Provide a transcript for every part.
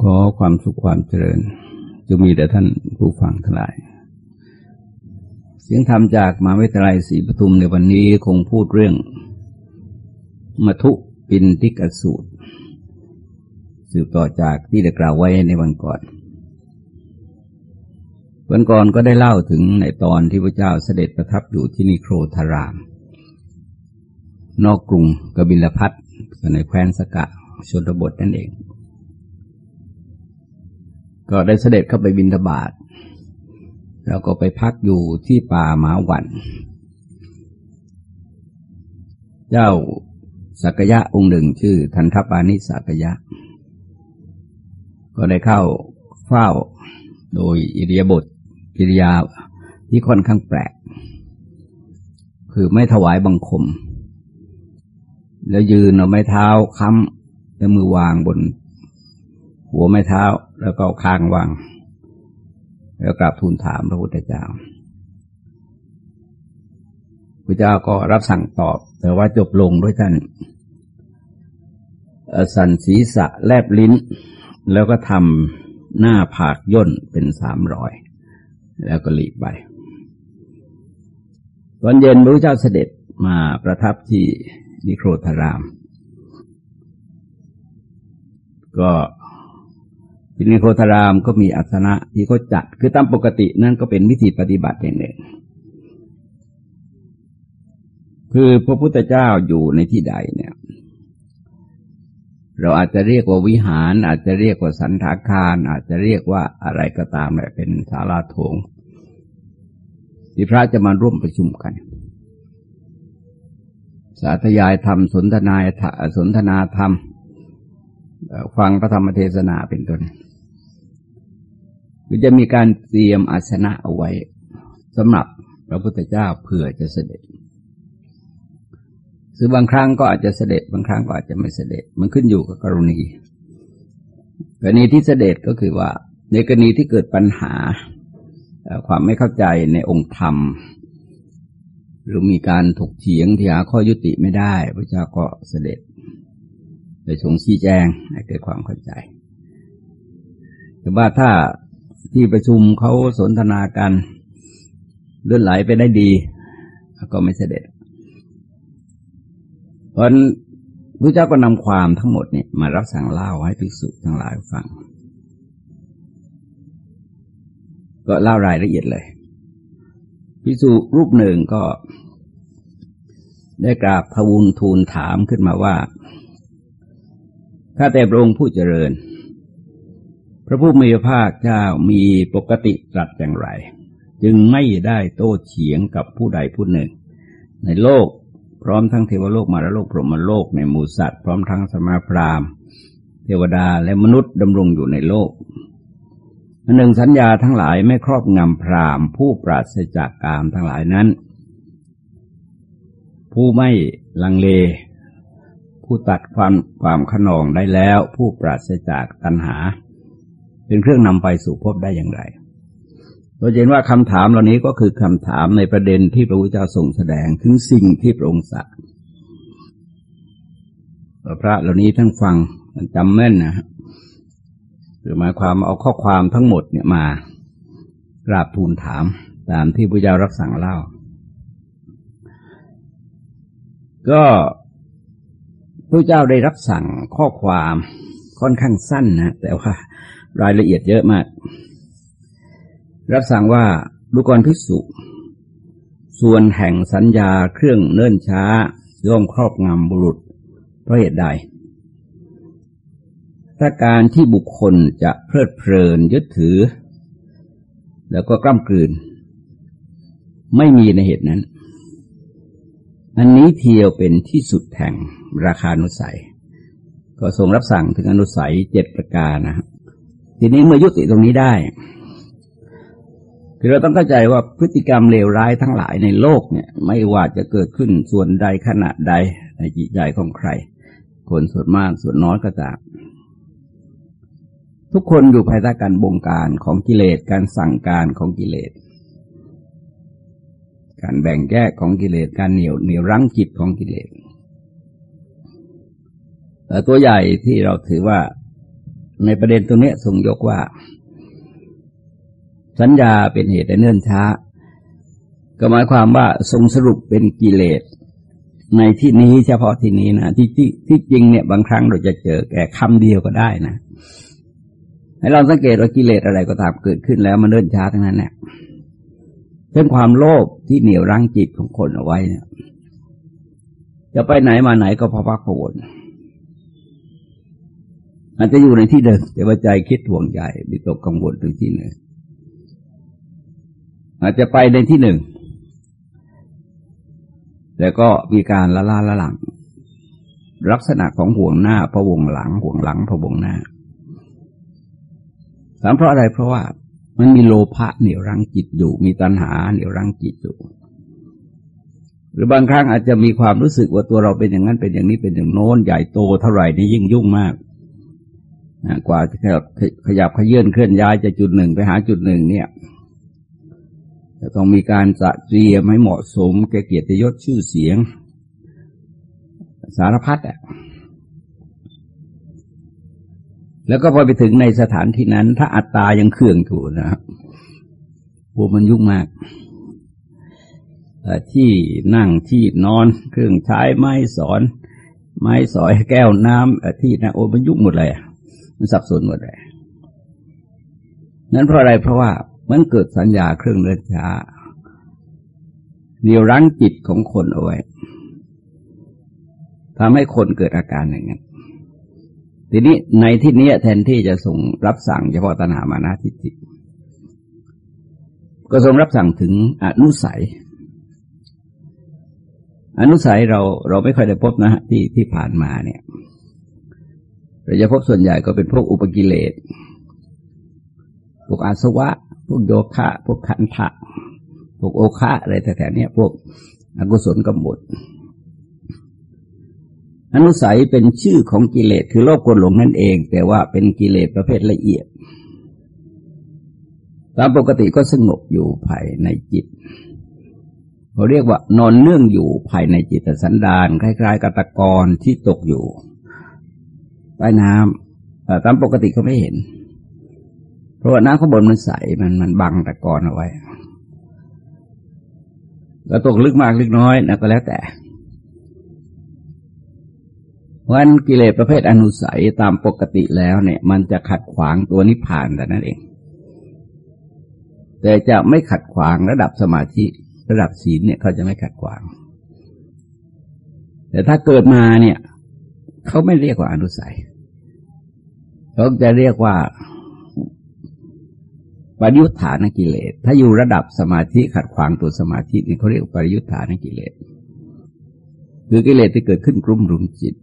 ขอความสุขความเจริญจะมีแต่ท่านผู้ฟังทั้งหลาย เสียงธรรมจากมหาวิทยาลัยศรีปทุมในวันนี้คงพูดเรื่องมัทุปินทิกสูตร สืบต่อจากที่ได้กล่าวไว้ในวันก่อน วันก่อนก็ได้เล่าถึงในตอนที่พระเจ้าเสด็จประทับอยู่ที่นิโครธาราม นอกกรุงกบิลพัทในแคว้นสกะชนบทนั่นเอง ก็ได้เสด็จเข้าไปบินทบาทแล้วก็ไปพักอยู่ที่ป่าหมาหวัน เจ้าสักยะองค์หนึ่งชื่อทันทปานิสักยะ ก็ได้เข้าเฝ้าโดยอิริยาบถกิริยาที่ค่อนข้างแปลก คือไม่ถวายบังคม แล้วยืนเอาไม้เท้าค้ำแล้วมือวางบน หัวไม้เท้าแล้วก็คางวาง แล้วกราบทูลถามพระพุทธเจ้าพระเจ้าก็รับสั่งตอบ แต่ว่าจบลงด้วยท่านสันศีษะแลบลิ้น แล้วก็ทำหน้าผากย่นเป็นสามรอย แล้วก็หลีกไปตอนเย็นพระเจ้าเสด็จมาประทับที่นิโครธาราม ก็ ที่นิโคธารามก็มีอัสนะที่เขาจัด คือตามปกตินั่นก็เป็นวิธีปฏิบัติอย่างหนึ่ง คือพระพุทธเจ้าอยู่ในที่ใดเนี่ย เราอาจจะเรียกว่าวิหาร อาจจะเรียกว่าสันทาคาร อาจจะเรียกว่าอะไรก็ตามแหละเป็นศาลาโถง ที่พระจะมาร่วมประชุมกัน สาธยายธรรมสนทนาสนทนาธรรมฟังพระธรรมเทศนาเป็นต้น คือจะมีการเตรียมอาสนะเอาไว้สำหรับพระพุทธเจ้าเผื่อจะเสด็จซึ่งบางครั้งก็อาจจะเสด็จ บางครั้งก็อาจจะไม่เสด็จ มันขึ้นอยู่กับกรณี กรณีที่เสด็จก็คือว่า ในกรณีที่เกิดปัญหา ความไม่เข้าใจในองค์ธรรม หรือมีการถกเถียงที่หาข้อยุติไม่ได้ พระเจ้าก็เสด็จโดยทรงชี้แจงให้เกิดความเข้าใจ แต่ว่าถ้า ที่ประชุมเขาสนทนากันเลื่อนไหลไปได้ดี ก็ไม่เสด็จ เพราะพระเจ้าก็นำความทั้งหมดเนี่ยมารับสั่งเล่าให้ภิกษุทั้งหลายฟัง ก็เล่ารายละเอียดเลยภิกษุรูปหนึ่งก็ ได้กราบทวุนทูลถามขึ้นมาว่าข้าแต่พระองค์ผู้เจริญ ระผู้มีพระภาคเจ้ามีปกติตรัสอย่างไร จึงไม่ได้โต้เฉียงกับผู้ใดผู้หนึ่ง ในโลกพร้อมทั้งเทวโลกมารโลกพรหมโลกในหมู่สัตว์พร้อมทั้งสมาพรามเทวดาและมนุษย์ดำรงอยู่ในโลกอันหนึ่งสัญญาทั้งหลายไม่ครอบงำพรามผู้ปราศจากกามทั้งหลายนั้น ผู้ไม่ลังเล ผู้ตัดความความขนองได้แล้ว ผู้ปราศจากตัณหา เป็นเครื่องนำไปสู่พบได้อย่างไรเราเห็นว่าคำถามเหล่านี้ก็คือคำถามในประเด็นที่พระพุทธเจ้าทรงแสดงถึงสิ่งที่พระองค์สั่งพระเหล่านี้ท่านฟังจำแม่นนะหรือหมายความเอาข้อความทั้งหมดเนี่ยมากราบทูลถามตามที่พระเจ้ารับสั่งเล่า ก็พระเจ้าได้รับสั่งข้อความค่อนข้างสั้นนะแต่ว่า รายละเอียดเยอะมาก รับสั่งว่าดูกรพิสุส่วนแห่งสัญญาเครื่องเนิ่นช้า ย่อมครอบงำบุรุษ เพราะเหตุใดถ้าการที่บุคคลจะเพลิดเพลินยึดถือ แล้วก็กล้ำกลืน ไม่มีในเหตุนั้น อันนี้เทียวเป็นที่สุดแห่งราคานุสัย ก็ทรงรับสั่งถึงอนุสัยเจ็ดประการนะครับ ทีนี้เมื่อยุติตรงนี้ได้คือเราต้องเข้าใจว่าพฤติกรรมเลวร้ายทั้งหลายในโลกเนี่ย ไม่ว่าจะเกิดขึ้นส่วนใดขณะใดในจิตใจของใคร คนส่วนมากส่วนน้อยก็ตามทุกคนอยู่ภายใต้การบงการของกิเลสการสั่งการของกิเลส การแบ่งแยกของกิเลสการเหนี่ยวเหนี่ยวรั้งจิตของกิเลสตัวใหญ่ที่เราถือว่า ในประเด็นตรงนี้ทรงยกว่า สัญญาเป็นเหตุให้เนิ่นช้า ก็หมายความว่าทรงสรุปเป็นกิเลส ในที่นี้เฉพาะที่นี้นะที่ที่ที่จริงเนี่ยบางครั้งเราจะเจอแก่คำเดียวก็ได้นะให้เราสังเกตว่ากิเลสอะไรก็ตามเกิดขึ้นแล้วมันเนิ่นช้าทั้งนั้นเนี่ยเช่นความโลภที่เหนี่ยวรั้งจิตของคนเอาไว้เนี่ย จะไปไหนมาไหนก็พะพักผวน อาจจะอยู่ในที่เดิมแต่ว่าใจคิดห่วงใยมีตกกังวลถึงที่หนึ่งอาจจะไปในที่หนึ่งแต่ก็มีการละล่าละหลัง ลักษณะของห่วงหน้าพะวงหลังห่วงหลังพะวงหน้าถามเพราะอะไรเพราะว่ามันมีโลภะเหนี่ยวรั้งจิตอยู่ มีตัณหาเหนี่ยวรั้งจิตอยู่ หรือบางครั้งอาจจะมีความรู้สึกว่าตัวเราเป็นอย่างนั้นเป็นอย่างนี้เป็นอย่างโน้นใหญ่โตเท่าไหร่นี่ยิ่งยุ่งมาก กว่าจะขยับขยับขยื่นเคลื่อนย้ายจากจุดหนึ่งไปหาจุดหนึ่งเนี่ยจะต้องมีการจัดเตรียมให้เหมาะสมแก่เกียรติยศชื่อเสียง สารพัดอะแล้วก็พอไปถึงในสถานที่นั้น ถ้าอัตตายังเครื่องถูนะครับโอ้มันยุ่งมากที่นั่งที่นอนเครื่องใช้ไม้สอน ไม้สอยแก้วน้ำที่นะโอ้มันยุ่งหมดเลย มันสับสนหมดเลยนั้นเพราะอะไรเพราะว่ามันเกิดสัญญาเครื่องเลือดช้าเดียวรั้งจิตของคนเอาไว้ทำให้คนเกิดอาการอย่างนั้นทีนี้ในที่นี้แทนที่จะส่งรับสั่งเฉพาะตนามานาทิฏฐิก็ทรงรับสั่งถึงอนุสัย อนุสัยเราเราไม่ค่อยได้พบนะฮะที่ที่ผ่านมาเนี่ย เราจะพบส่วนใหญ่ก็เป็นพวกอุปกิเลส พวกอาสวะ พวกโยคะ พวกขันธะ พวกโอคะอะไรแต่แต่เนี้พวกอกุศลกำบดอนุสัยเป็นชื่อของกิเลสคือโลภโกรหลงนั่นเอง แต่ว่าเป็นกิเลสประเภทละเอียด ตามปกติก็สงบอยู่ภายในจิตเขาเรียกว่านอนเนื่องอยู่ภายในจิตสันดานคล้าย ๆกับตะกอนที่ตกอยู่ ใต้น้ำตามปกติเขาไม่เห็น เพราะว่าน้ำข้างบนมันใสมันมันบังตะกอนเอาไว้ก็ตกลึกมากลึกน้อยนะก็แล้วแต่วันกิเลสประเภทอนุสัยตามปกติแล้วเนี่ย มันจะขัดขวางตัวนิพพานแต่นั่นเอง แต่จะไม่ขัดขวางระดับสมาธิระดับศีลเนี่ยเขาจะไม่ขัดขวาง แต่ถ้าเกิดมาเนี่ย เขาไม่เรียกว่าอนุสัย เขาจะเรียกว่าปริยุทธานกิเลส ถ้าอยู่ระดับสมาธิขัดขวางตัวสมาธินี่เขาเรียกปริยุทธานกิเลส คือกิเลสที่เกิดขึ้นกลุ่มรุมจิต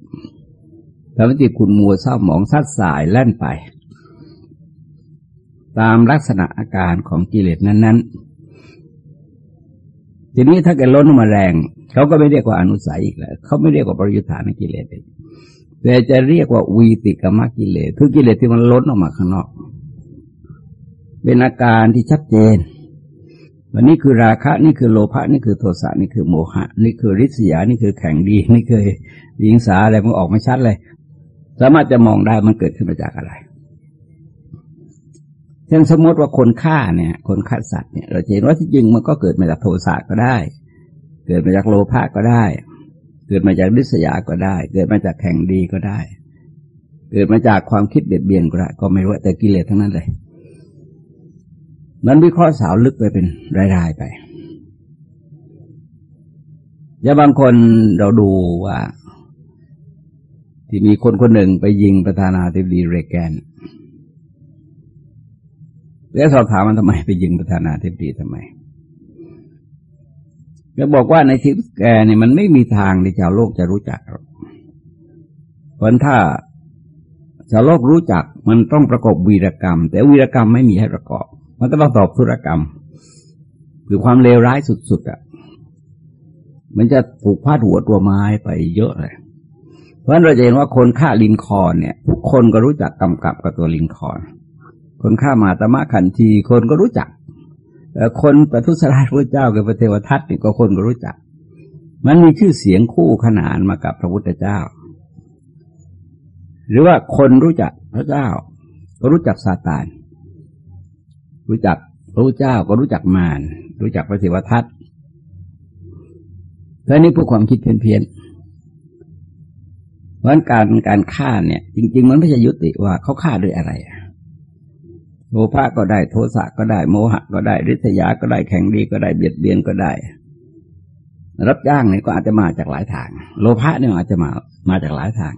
ทำให้จิตคุณมัวเศร้าหมองซัดสายแล่นไป ตามลักษณะอาการของกิเลสนั้น ๆ ทีนี้ถ้าเกิดล้นมาแรง เขาก็ไม่เรียกว่าอนุสัยอีกแล้วเขาไม่เรียกว่าปริยุทธานกิเลสเอง แต่จะเรียกว่าวีติกรรมกิเลสคือกิเลสที่มันล้นออกมาข้างนอก เป็นอาการที่ชัดเจนวันนี้คือราคะนี่คือโลภะนี่คือโทสะนี่คือโมหะ นี่คือริษยานี่คือแข่งดี นี่คือวิงสาอะไรมันออกมาชัดเลย สามารถจะมองได้มันเกิดขึ้นมาจากอะไรเช่นสมมติว่าคนฆ่าเนี่ย คนฆ่าสัตว์เนี่ยเราเห็นว่าที่จริงมันก็เกิดมาจากโทสะก็ได้ เกิดมาจากโลภะก็ได้ เกิดมาจากริษยาก็ได้ เกิดมาจากแข่งดีก็ได้ เกิดมาจากความคิดเบียดเบียนก็ได้ก็ไม่รู้แต่กิเลสทั้งนั้นเลยมันวิเคราะห์สาวลึกไปเป็นรายๆไปอย่าบางคนเราดูว่า ที่มีคนคนหนึ่งไปยิงประธานาธิบดีเรแกนแล้วสอบถามมันทำไมไปยิงประธานาธิบดีทำไม ก็บอกว่าในชีวิตแกเนี่ยมันไม่มีทางที่ชาวโลกจะรู้จักหรอกเพราะถ้าชาวโลกรู้จักมันต้องประกอบวีรกรรม แต่วีรกรรมไม่มีให้ประกอบ มันก็ต้องตอบธุรกรรม คือความเลวร้ายสุดๆอะ มันจะถูกพาดหัวตัวไม้ไปเยอะเลย เพราะฉะนั้นเราจะเห็นว่าคนฆ่าลินคอนเนี่ยทุกคนก็รู้จักกำกับกับตัวลินคอน คนฆ่ามาตมะขันทีคนก็รู้จัก คนประทุษร้ายพระเจ้ากับพระเทวทัตนี่ก็คนก็รู้จัก มันมีชื่อเสียงคู่ขนานมากับพระพุทธเจ้า หรือว่าคนรู้จักพระเจ้า ก็รู้จักซาตาน รู้จักพระเจ้าก็รู้จักมารรู้จักพระศิวทัตแล้วนี่พวกความคิดเพี้ยนๆเพราะการการฆ่าเนี่ย จริง ๆ มันไม่ใช่ยุติว่าเขาฆ่าด้วยอะไร โลภะก็ได้โทสะก็ได้โมหะก็ได้ริษยาก็ได้แข่งดีก็ได้เบียดเบียนก็ได้ รับจ้างนี่ก็อาจจะมาจากหลายทาง โลภะเนี่ยอาจจะมามาจากหลายทาง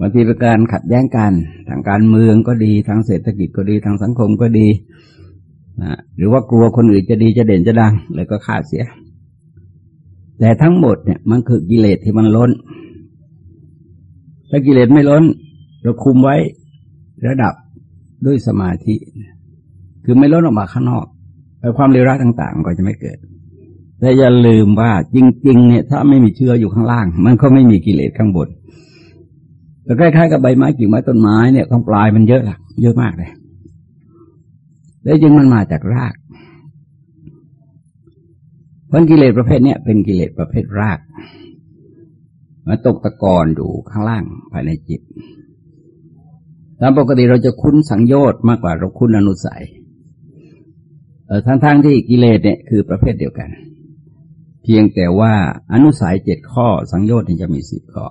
บางทีเป็นการขัดแย้งกันทางการเมืองก็ดีทางเศรษฐกิจก็ดีทางสังคมก็ดีนะหรือว่ากลัวคนอื่นจะดีจะเด่นจะดังเลยก็ฆ่าเสีย แต่ทั้งหมดเนี่ยมันคือกิเลสที่มันล้น ถ้ากิเลสไม่ล้น เราคุมไว้ระดับ ด้วยสมาธิ คือไม่ล้นออกมาข้างนอกความเลวร้ายต่างๆ ก็จะไม่เกิด แต่อย่าลืมว่าจริง ๆ เนี่ย ถ้าไม่มีเชื้ออยู่ข้างล่าง มันก็ไม่มีกิเลสข้างบนแต่คล้ายๆกับใบไม้กิ่งไม้ต้นไม้เนี่ยข้างปลายมันเยอะละเยอะมากเลยแล้วจึงมันมาจากรากเพราะกิเลสประเภทเนี้ยเป็นกิเลสประเภทรากมันตกตะกอนอยู่ข้างล่างภายในจิต ตามปกติเราจะคุ้นสังโยชน์มากกว่าเราคุ้นอนุสัยทั้งๆทที่กิเลสเนี่ยคือประเภทเดียวกัน เพียงแต่ว่าอนุสัยเจ็ดข้อสังโยชน์จะมีสิบข้อ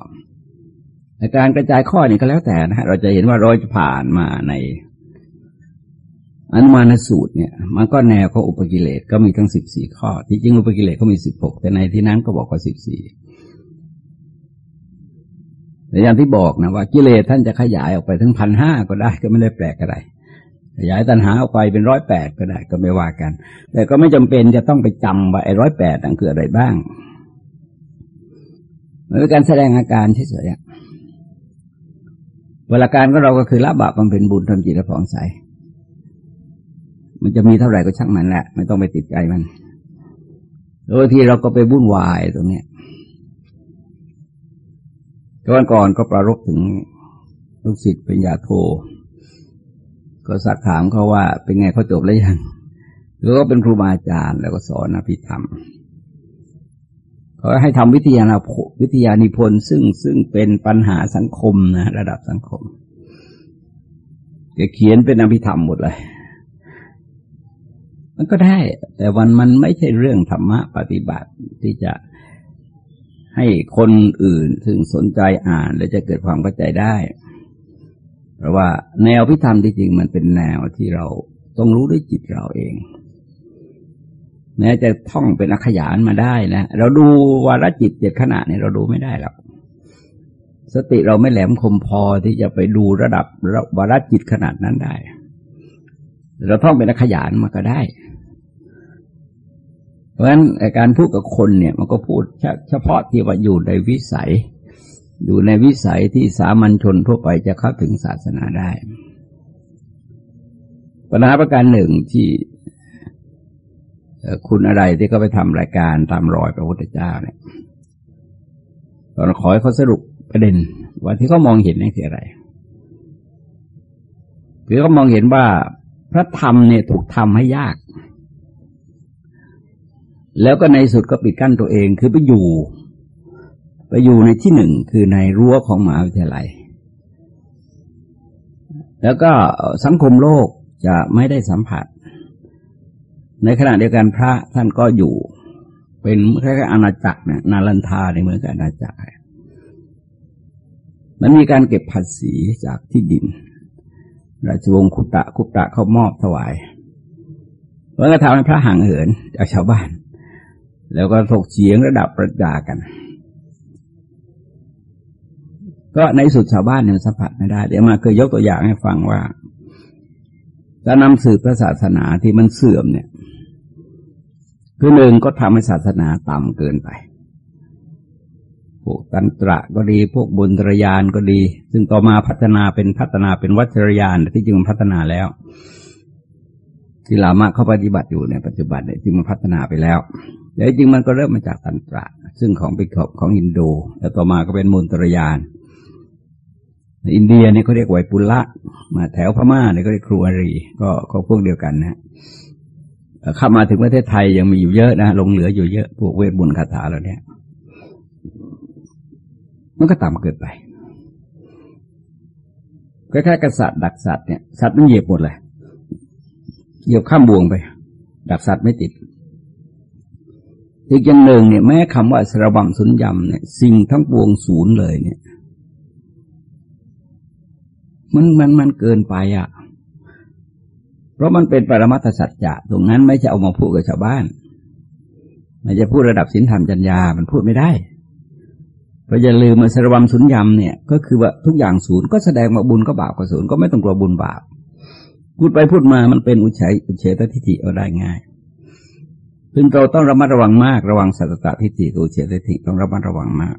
การกระจายข้อนี่ก็แล้วแต่นะฮะเราจะเห็นว่าเราจะผ่านมาในอนุมานสูตรเนี่ย มันก็แนวของอุปกิเลสก็มีทั้งสิบสี่ข้อ ที่จริงอุปกิเลสก็มีสิบหกแต่ในที่นั้นก็บอกว่าสิบสี่ แต่อย่างที่บอกนะว่ากิเลสท่านจะขยายออกไปถึงพันห้าก็ได้ก็ไม่ได้แปลกอะไร ขยายตัณหาออกไปเป็นร้อยแปดก็ได้ก็ไม่ว่ากัน แต่ก็ไม่จำเป็นจะต้องไปจำว่าไอ้ร้อยแปดนั่นคืออะไรบ้างมันเป็นการแสดงอาการเฉยๆเวลาการของเราก็คือละบาปมันเป็นบุญทำจิตและผ่องใส มันจะมีเท่าไหร่ก็ช่างมันแหละ ไม่ต้องไปติดใจมันบางทีเราก็ไปวุ่นวายตรงเนี้ย ก่อนก่อนก็ประรบถึงลูกศิษย์เป็นยาโท ก็สักถามเขาว่า เป็นไงเขาจบแล้วยังแล้วก็เป็นครูบาอาจารย์ แล้วก็สอนอภิธรรมเขาให้ทำวิทยาวิทยานิพนธ์ซึ่งซึ่งเป็นปัญหาสังคมนะ ระดับสังคมแกเขียนเป็นอภิธรรมหมดเลย มันก็ได้ แต่วันมันไม่ใช่เรื่องธรรมะปฏิบัติที่จะ ให้คนอื่นซึ่งสนใจอ่านและจะเกิดความเข้าใจได้ เพราะว่าแนวพิธรรมที่จริงมันเป็นแนวที่เราต้องรู้ด้วยจิตเราเอง แม้จะท่องเป็นอักขยานมาได้นะ เราดูวาระจิตเจ็ดขณะเนี่ยเราดูไม่ได้หรอกสติเราไม่แหลมคมพอที่จะไปดูระดับวาระจิตขนาดนั้นได้ เราท่องเป็นอักขยานมาก็ได้ เพราะฉะนั้นการพูดกับคนเนี่ยมันก็พูดเฉพาะที่ว่าอยู่ในวิสัย อยู่ในวิสัยที่สามัญชนทั่วไปจะเข้าถึงศาสนาได้ ปัญหาประการหนึ่งที่คุณอะไรที่เขาไปทำรายการตามรอยพระพุทธเจ้าเนี่ยตอนขอให้เขาสรุปประเด็นว่าที่เขามองเห็นนี่คืออะไรคือเขามองเห็นว่าพระธรรมเนี่ยถูกทำให้ยาก แล้วก็ในสุดก็ปิดกั้นตัวเองคือไปอยู่ ไปอยู่ในที่หนึ่งคือในรั้วของมหาวิทยาลัย แล้วก็สังคมโลกจะไม่ได้สัมผัส ในขณะเดียวกันพระท่านก็อยู่เป็นแค่อาณาจักรนะนาลันทาในเมืองกับอาณาจักร มันมีการเก็บภาษีจากที่ดิน ราชวงศ์คุตะคุตะเขามอบถวายแล้วก็ทำให้พระห่างเหินจากชาวบ้าน แล้วก็ถกเฉียงระดับประจากัน ก็ในสุดชาวบ้านเนี่ยสัมผัสไม่ได้ เดี๋ยวมาเคยยกตัวอย่างให้ฟังว่าจะนำสืบพระศาสนาที่มันเสื่อมเนี่ย คือหนึ่งก็ทำให้ศาสนาต่ำเกินไป พวกตันตระก็ดี พวกบุญตรยานก็ดี ซึ่งต่อมาพัฒนาเป็นพัฒนาเป็นวัชรยานที่จริงมันพัฒนาแล้ว ที่ลามะเขาปฏิบัติอยู่ในปัจจุบันเนี่ยจึงมันพัฒนาไปแล้ว แต่จริงมันก็เริ่มมาจากตันตระ ซึ่งของเป็นของของอินโด แล้วต่อมาก็เป็นมุนตรยาน อินเดียนี่เขาเรียกไวปุละ มาแถวพม่าเนี่ยก็เรียกครูอารี ก็ก็พวกเดียวกันนะเข้ามาถึงประเทศไทยยังมีอยู่เยอะนะลงเหลืออยู่เยอะพวกเวทบุญคาถาเหล่านี้มันก็ต่ำเกินไปคล้ายๆกับสัตว์ดักสัตว์เนี่ยสัตว์มันเหยียบหมดเลยเหยียบข้ามบ่วงไป ดักสัตว์ไม่ติด อีกอย่างหนึ่งเนี่ยแม้คำว่าสระบังสุญญำเนี่ยสิ่งทั้งปวงศูนย์เลยเนี่ย มันมันมันเกินไปอะ เพราะมันเป็นปรมัตถสัจจะตรงนั้นไม่จะเอามาพูดกับชาวบ้านมันจะพูดระดับศีลธรรมจัญญา มันพูดไม่ได้เพราะอย่าลืมมาสระบังสุญญำเนี่ย ก็คือว่าทุกอย่างศูนย์ก็แสดงว่าบุญก็บาปก็ศูนย์ก็ไม่ต้องกลัวบุญบาปพูดไปพูดมามันเป็นอุเฉยอุเฉตทิฏฐิเอาได้ง่าย ซึ่งเราต้องระมัดระวังมากระวังสัตตะทิฏฐิกับอุเฉตทิฏฐิต้องระมัดระวังมาก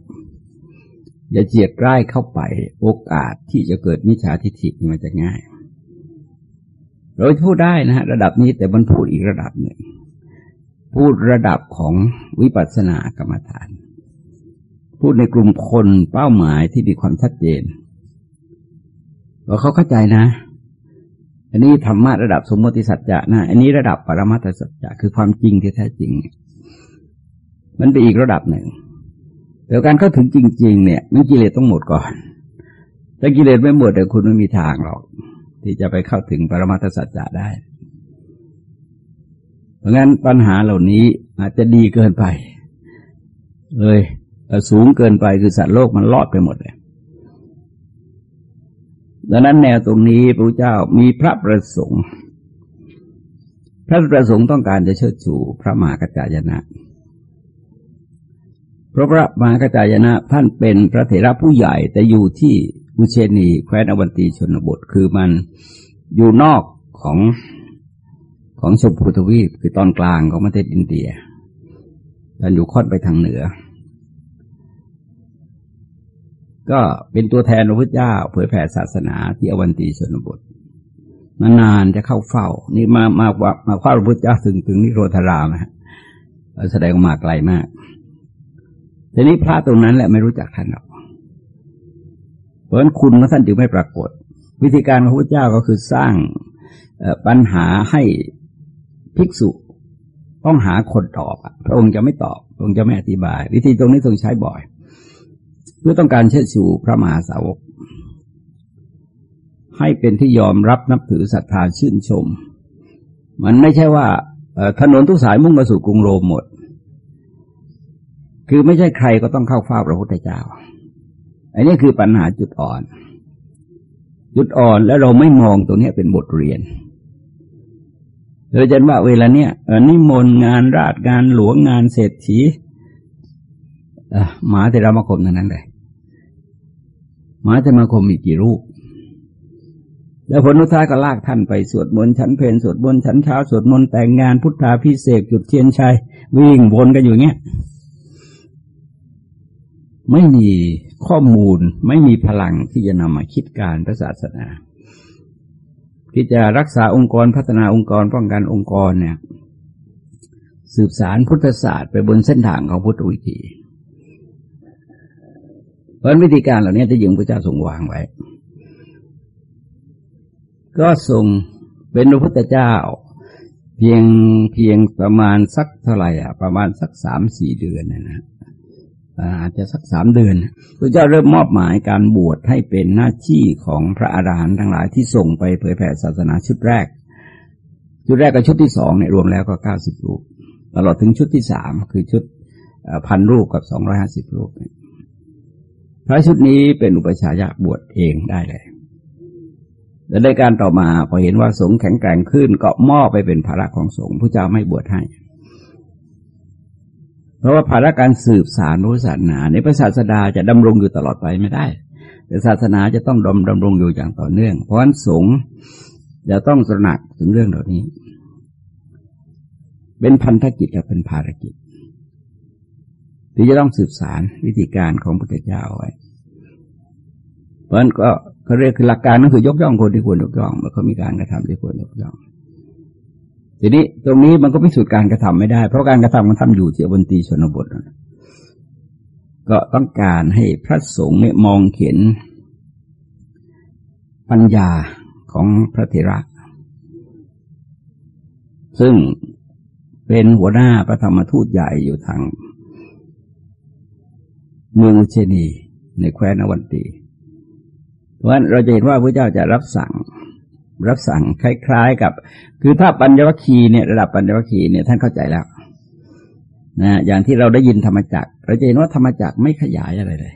อย่าเจียดใกล้เข้าไป โอกาสที่จะเกิดมิจฉาทิฏฐิมันจะง่าย เราพูดได้นะฮะระดับนี้แต่มันพูดอีกระดับหนึ่ง พูดระดับของวิปัสสนากรรมฐาน พูดในกลุ่มคนเป้าหมายที่มีความชัดเจนเราเขาเข้าใจนะ อันนี้ธรรมะระดับสมมติสัจจะนะอันนี้ระดับปรมัตถสัจจะคือความจริงที่แท้จริง มันเป็นอีกระดับหนึ่งแต่การเข้าถึงจริง ๆ เนี่ยมันกิเลสต้องหมดก่อนถ้ากิเลสไม่หมดเดี๋ยวคุณไม่มีทางหรอก ที่จะไปเข้าถึงปรมัตถสัจจะได้ เพราะงั้นปัญหาเหล่านี้อาจจะดีเกินไป เลยสูงเกินไปคือสัตว์โลกมันลอดไปหมดเลย ดังนั้นแนวตรงนี้พระเจ้ามีพระประสงค์ พระประสงค์ต้องการจะเชิดชูพระมหากจายนะเพราะพระมหากจายนะท่านเป็นพระเถระผู้ใหญ่แต่อยู่ที่อุเชนีแคว้นอวันตีชนบทคือมันอยู่นอกของของชมพูทวีปคือตอนกลางของประเทศอินเดียท่านอยู่ค่อนไปทางเหนือ ก็เป็นตัวแทนพระพุทธเจ้าเผยแผ่ศาสนาที่อวันตีชนบทนานๆจะเข้าเฝ้า นี่มามาว่ามาคว้าพระพุทธเจ้าถึงถึงนิโรธารามนะแสดงมาไกลมากทีนี้พระตรงนั้นแหละไม่รู้จักท่านหรอกเพราะฉะนั้นคุณของท่านจึงไม่ปรากฏ วิธีการของพระพุทธเจ้าก็คือสร้างปัญหาให้ภิกษุต้องหาคนตอบ พระองค์จะไม่ตอบพระองค์จะไม่อธิบาย วิธีตรงนี้ต้องใช้บ่อย เพื่อต้องการเชิดชูพระมหาสาวก ให้เป็นที่ยอมรับนับถือศรัทธาชื่นชม มันไม่ใช่ว่าถนนทุกสายมุ่งมาสู่กรุงโรมหมด คือไม่ใช่ใครก็ต้องเข้าเฝ้าพระพุทธเจ้า อันนี้คือปัญหาจุดอ่อน จุดอ่อนแล้วเราไม่มองตรงนี้เป็นบทเรียนเราจะว่าเวลาเนี้ยนิมนต์งานราชงานหลวงงานเศรษฐีหมาเทรามคมนั้นเลย หมาจะมาคมมีกี่รูป แล้วผลนุท้ายก็ลากท่านไปสวดมนต์ชั้นเพลสวดมนต์ชั้นเช้าสวดมนต์แต่งงานพุทธาพิเศษจุดเทียนชัย วิ่งวนกันอยู่เงี้ยไม่มีข้อมูลไม่มีพลังที่จะนำมาคิดการพระศาสนาที่จะรักษาองค์กรพัฒนาองค์กรป้องกันองค์กรเนี่ย สืบสารพุทธศาสตร์ไปบนเส้นทางของพุทธวิธี เพราะวิธีการเหล่านี้ที่ยิงพระเจ้าทรงวางไว้ ก็ทรงเป็นพระพุทธเจ้า เพียงเพียงประมาณสักเท่าไหร่อะ ประมาณสักสามสี่เดือนนะนะอาจจะสักสามเดือนพระเจ้าเริ่มมอบหมายการบวชให้เป็นหน้าที่ของพระอาหารหันต์ทั้งหลายที่ส่งไปเผยแผ่ศาสนาชุดแรก ชุดแรกกับชุดที่สองเนี่ยรวมแล้วก็เก้าสิบรูป ตลอดถึงชุดที่สามคือชุดพันรูปกับสองร้อยห้าสิบรูปเนี่ย พระชุดนี้เป็นอุปชายะบวชเองได้เลยและในการต่อมาพอเห็นว่าสงฆ์แข็งแกร่งขึ้นก็มอบไปเป็นภาระของสงฆ์ผู้เจ้าไม่บวชให้ เพราะว่าภาระการสืบสารรู้ศาสนาในพระศาสดาจะดำรงอยู่ตลอดไปไม่ได้ แต่ศาสนาจะต้องดำดำรงอยู่อย่างต่อเนื่อง เพราะฉะนั้นสงฆ์จะต้องตระหนักถึงเรื่องเหล่านี้ เป็นพันธกิจกับเป็นภารกิจ ที่จะต้องสืบสารวิธีการของพระพุทธเจ้าไว้ เพราะนั้นก็เขาเรียกคือหลักการก็คือยกย่องคนที่ควรยกย่องมันก็มีการกระทำที่ควรยกย่อง ทีนี้ตรงนี้มันก็พิสูจน์การกระทำไม่ได้ เพราะการกระทำมันทำอยู่ที่บนตีชนบท ก็ต้องการให้พระสงฆ์เนี่ยมองเห็นปัญญาของพระเถระ ซึ่งเป็นหัวหน้าพระธรรมทูตใหญ่อยู่ทาง เมืองอุเชนีในแคว้นอวันตี เพราะฉะนั้นเราจะเห็นว่าพระเจ้าจะรับสั่ง รับสั่งคล้าย ๆ กับ คือถ้าปัญญวัคคีเนี่ยระดับปัญญวัคคีเนี่ยท่านเข้าใจแล้วนะอย่างที่เราได้ยินธรรมจักเราจะเห็นว่าธรรมจักไม่ขยายอะไรเลย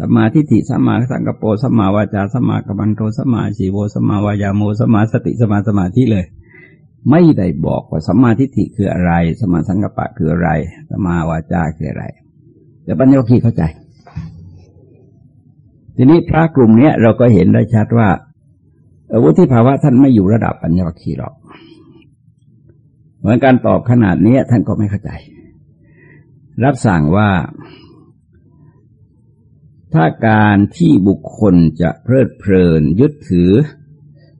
สมาธิฐิสมาสังกปรสมาวาจาสมากัมมันโตสมาชีโวสมาวายาโมสมาสติสมาสมาธิเลย ไม่ได้บอกว่าสมาธิฐิคืออะไรสมาสังกปะคืออะไรสมาวาจาคืออะไร แต่ปัญญวคีเข้าใจ ทีนี้พระกลุ่มนี้เราก็เห็นได้ชัดว่าวุฒิภาวะท่านไม่อยู่ระดับปัญญวคีหรอก เหมือนการตอบขนาดนี้ท่านก็ไม่เข้าใจ รับสั่งว่า ถ้าการที่บุคคลจะเพลิดเพลิน ยึดถือ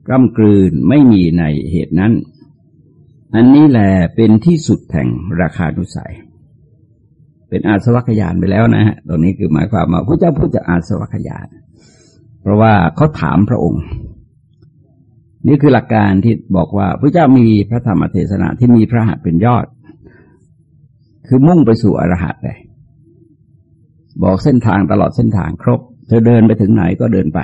กล้ำกลืนไม่มีในเหตุนั้น อันนี้แหละเป็นที่สุดแห่งราคาดุสัย เป็นอาสวัคยานไปแล้วนะฮะ ตรงนี้คือหมายความว่าพระเจ้าพูดจะอาสวัคยาน เพราะว่าเขาถามพระองค์ นี่คือหลักการที่บอกว่าพระเจ้ามีพระธรรมเทศนาที่มีพระหัตถ์เป็นยอด คือมุ่งไปสู่อรหัตเลยบอกเส้นทางตลอดเส้นทางครบ เธอเดินไปถึงไหนก็เดินไป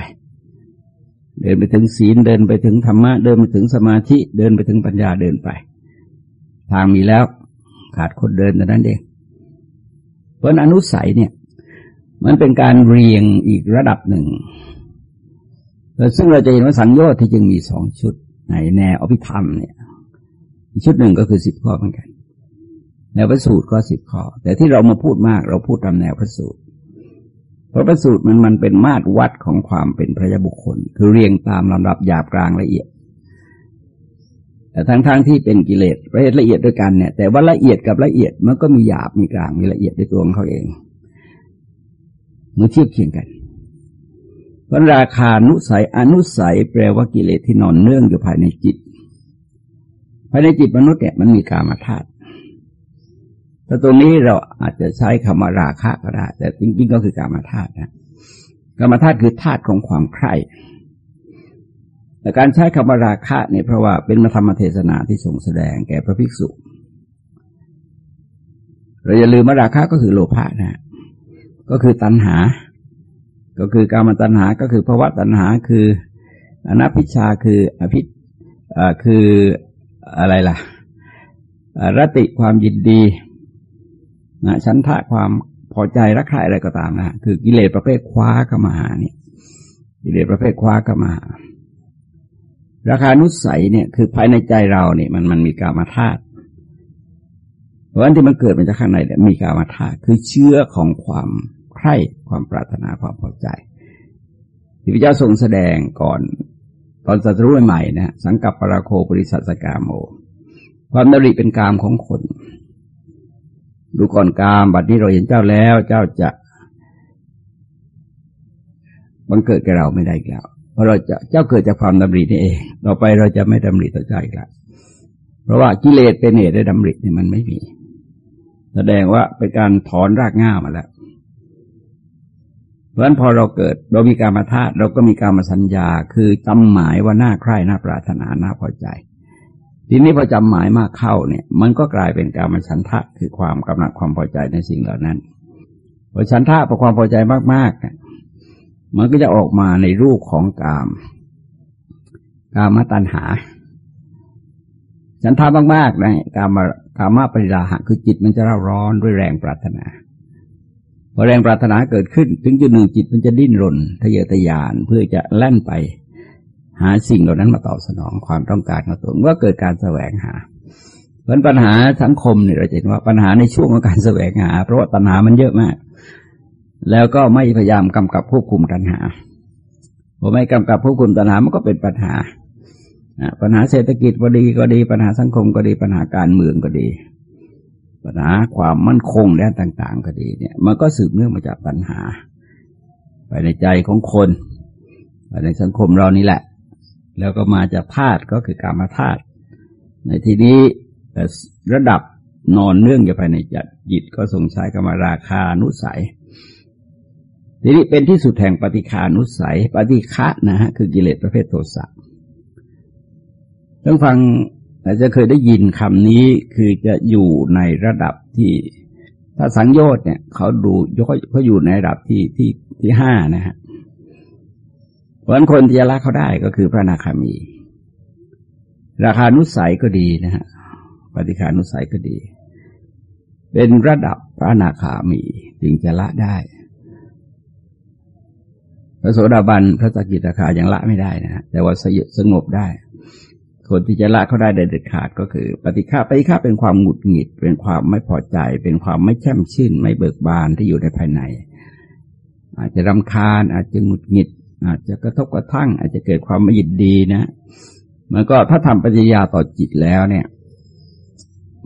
เดินไปถึงศีลเดินไปถึงธรรมะ เดินไปถึงสมาธิ เดินไปถึงปัญญาเดินไป ทางมีแล้วขาดคนเดินแต่นั้นเอง เพราะอนุสัยเนี่ย มันเป็นการเรียงอีกระดับหนึ่งซึ่งเราจะเห็นว่าสังโยชน์ที่จึงมีสองชุดในแนวอภิธรรมเนี่ยชุดหนึ่งก็คือสิบข้อเหมือนกัน แนวพระสูตรก็สิบข้อ แต่ที่เรามาพูดมากเราพูดตามแนวพระสูตร เพราะพระสูตรมันมันเป็นมาตรวัดของความเป็นพระยาบุคคล คือเรียงตามลำดับหยาบกลางละเอียด ทั้งๆทที่เป็นกิเลสละเอียดละเอียดด้วยกันเนี่ย แต่ว่าละเอียดกับละเอียดมันก็มีหยาบมีกลางมีละเอียดด้วยตัวของเขาเองเมื่อเทียบเคียงกันวันราคานุสัยอนุสัย แปลว่ากิเลสที่นอนเนื่องอยู่ภายในจิต ภายในจิตมนุษย์เนี่ยมันมีกามาธาตุแต่ตรงนี้เราอาจจะใช้คำว่าราคะก็ได้แต่จริงๆก็คือกามาธาตุนะกามาธาตุคือธาตุของความใคร่ แต่การใช้คำว่าราคะเนี่ยเพราะว่าเป็นมธรรมเทศนาที่ทรงแสดงแก่พระภิกษุเราอย่าลืมว่าราคะก็คือโลภะนะ ก็คือตัณหา ก็คือการมตัณหาก็คือภาวะตัณหาคืออนัพิชาคืออภิคืออะไรล่ะรติความยินดีนะชั้นทะความพอใจรักใครอะไรก็ตามนะคือกิเลสประเภทคว้าก็มาหาเนี่ยกิเลสประเภทคว้าก็มา ราคานุสัยเนี่ยคือภายในใจเราเนี่ยมันมันมีกามาธาตุเพราะฉะนั้นที่มันเกิดมาจากข้างในเนี่ยมีกามาธาตุคือเชื้อของความใคร่ความปรารถนาความพอใจ ที่พระเจ้าทรงแสดงก่อนตอนสัตรู้ใหม่นะสังกับปราโคปริสัสกาโม ความนริเป็นกามของคน ดูก่อนกามบัดนี้เราเห็นเจ้าแล้ว เจ้าจะบังเกิดแกเราไม่ได้แล้ว เพราะเราจะเจ้าเกิดจากความดำรินี่เอง ต่อไปเราจะไม่ดำริต่อใจอีกล้วเพราะว่ากิเลสเป็นเหตุได้ดำรินี่มันไม่มี แสดงว่าเป็นการถอนรากง่ามาแล้วเพราะฉะนั้นพอเราเกิดเรามีการมาธาตุเราก็มีการมาสัญญา คือจำหมายว่าหน่าใคร่หน่าปรารถนาหน่าพอใจ ทีนี้พอจำหมายมากเข้าเนี่ย มันก็กลายเป็นการมาฉันทะคือความกำหนัดความพอใจในสิ่งเหล่านั้นพอฉันทะพอความพอใจมากๆ มันก็จะออกมาในรูปของกาม กามตัณหา ฉันทะมากๆนะกามกามาปริราหะคือจิตมันจะเร่าร้อนด้วยแรงปรารถนาพอแรงปรารถนาเกิดขึ้น ถึงจุดหนึ่งจิตมันจะดิ้นรนทะเยอทะยานเพื่อจะแล่นไป หาสิ่งเหล่านั้นมาตอบสนองความต้องการของตัวว่าเกิดการแสวงหาเพราะปัญหาสังคมเนี่ยเราเห็นว่าปัญหาในช่วงของการแสวงหา เพราะว่าตัณหามันเยอะมาก แล้วก็ไม่พยายามกำกับควบคุมตัณหาพอไม่กำกับควบคุมตัณหามันก็เป็นปัญหาปัญหาเศรษฐกิจก็ดีก็ดี ปัญหาสังคมก็ดี ปัญหาการเมืองก็ดี ปัญหาความมั่นคงและต่าง ๆ ก็ดีเนี่ย มันก็สืบเนื่องมาจากปัญหาไปในใจของคนไปในสังคมเรานี่แหละ แล้วก็มาจากธาตุก็คือกรรมธาตุในที่นี้ระดับนอนเนื่องอยู่ภายในจิตก็ทรงใช้กรรมราคานุสัย ทีนี้เป็นที่สุดแห่งปฏิคานุสัย ปฏิฆะนะฮะคือกิเลสประเภทโทสะต้องฟังอาจจะเคยได้ยินคำนี้คือจะอยู่ในระดับที่ถ้าสังโยชน์เนี่ย เขาดูเขาอยู่ในระดับที่ที่ที่ห้านะฮะเพราะฉะนั้นคนที่จะละเขาได้ก็คือพระนาคามี ราคานุสัยก็ดีนะฮะปฏิคานุสัยก็ดี เป็นระดับพระนาคามีจึงจะละได้ พระโสดาบันพระสกิทาคายังละไม่ได้นะแต่ว่าสยสงบได้ คนที่จะละเขาได้เด็ดขาดก็คือ ปฏิฆาปฏิฆาเป็นความหงุดหงิด เป็นความไม่พอใจ เป็นความไม่แช่มชื่น ไม่เบิกบานที่อยู่ในภายใน อาจจะรำคาญ อาจจะหงุดหงิด อาจจะกระทบกระทั่ง อาจจะเกิดความไม่ยินดีนะมันก็ถ้าทำปัญญาต่อจิตแล้วเนี่ย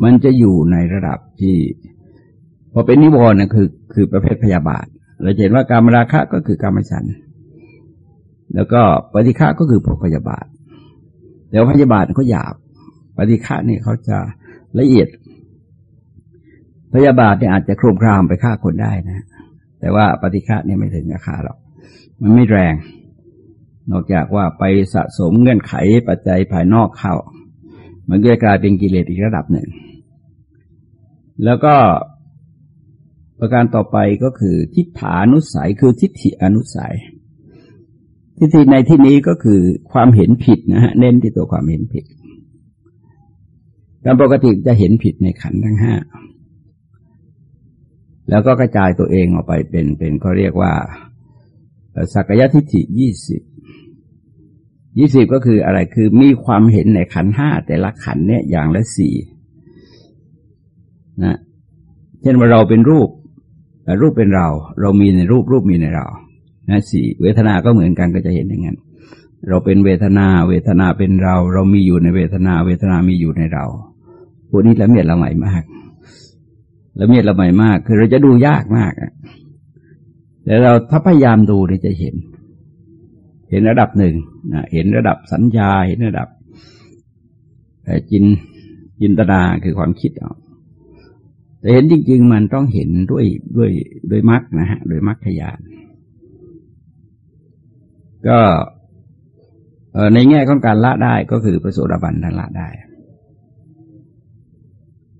มันจะอยู่ในระดับที่พอเป็นนิวรณ์นะคือ คือประเภทพยาบาท เราเห็นว่าการมราคะก็คือการมฉัน แล้วก็ปฏิฆาก็คือพวกพยาบาทแต่วพยาบาทเขาหยาบ ปฏิฆาเนี่ยเขาจะละเอียด พยาบาทเนี่ยอาจจะโครมครามไปฆ่าคนได้นะ แต่ว่าปฏิฆาเนี่ยไม่ถึงกับฆ่าหรอก มันไม่แรง นอกจากว่าไปสะสมเงื่อนไขปัจจัยภายนอกเข้า มันก็จะกลายเป็นกิเลสอีกระดับหนึ่ง แล้วก็ ประการต่อไปก็คือทิฏฐานุสัยคือทิฏฐิอนุสัย ทิฏฐิในที่นี้ก็คือความเห็นผิดนะฮะเน้นที่ตัวความเห็นผิดตามปกติจะเห็นผิดในขันทั้งห้าแล้วก็กระจายตัวเองออกไปเป็นเป็นเขาเรียกว่าสักยทิฏฐิยี่สิบยี่สิบก็คืออะไรคือมีความเห็นในขันห้าแต่ละขันเนี่ยอย่างละสี่นะเช่นว่าเราเป็นรูป รูปเป็นเรา เรามีในรูปรูปมีในเรานะสี่เวทนา ก็เหมือนกันก็จะเห็นอย่างนั้น เราเป็นเวทนา เวทนาเป็นเรา เรามีอยู่ในเวทนา เวทนามีอยู่ในเราพวกนี้ละเมียดละไมมากละเมียดละไมมาก คือเราจะดูยากมากอะแต่เราถ้าพยายามดูเนี่ยจะเห็น เห็นระดับหนึ่งนะเห็นระดับสัญญา เห็นระดับจินจินตนาคือความคิดเอา แต่เห็นจริง ๆ มันต้องเห็นด้วยด้วยด้วยมรรคนะฮะโดยมรรคยานก็ในแง่ของการละได้ก็คือประโสดาบันนั้นละได้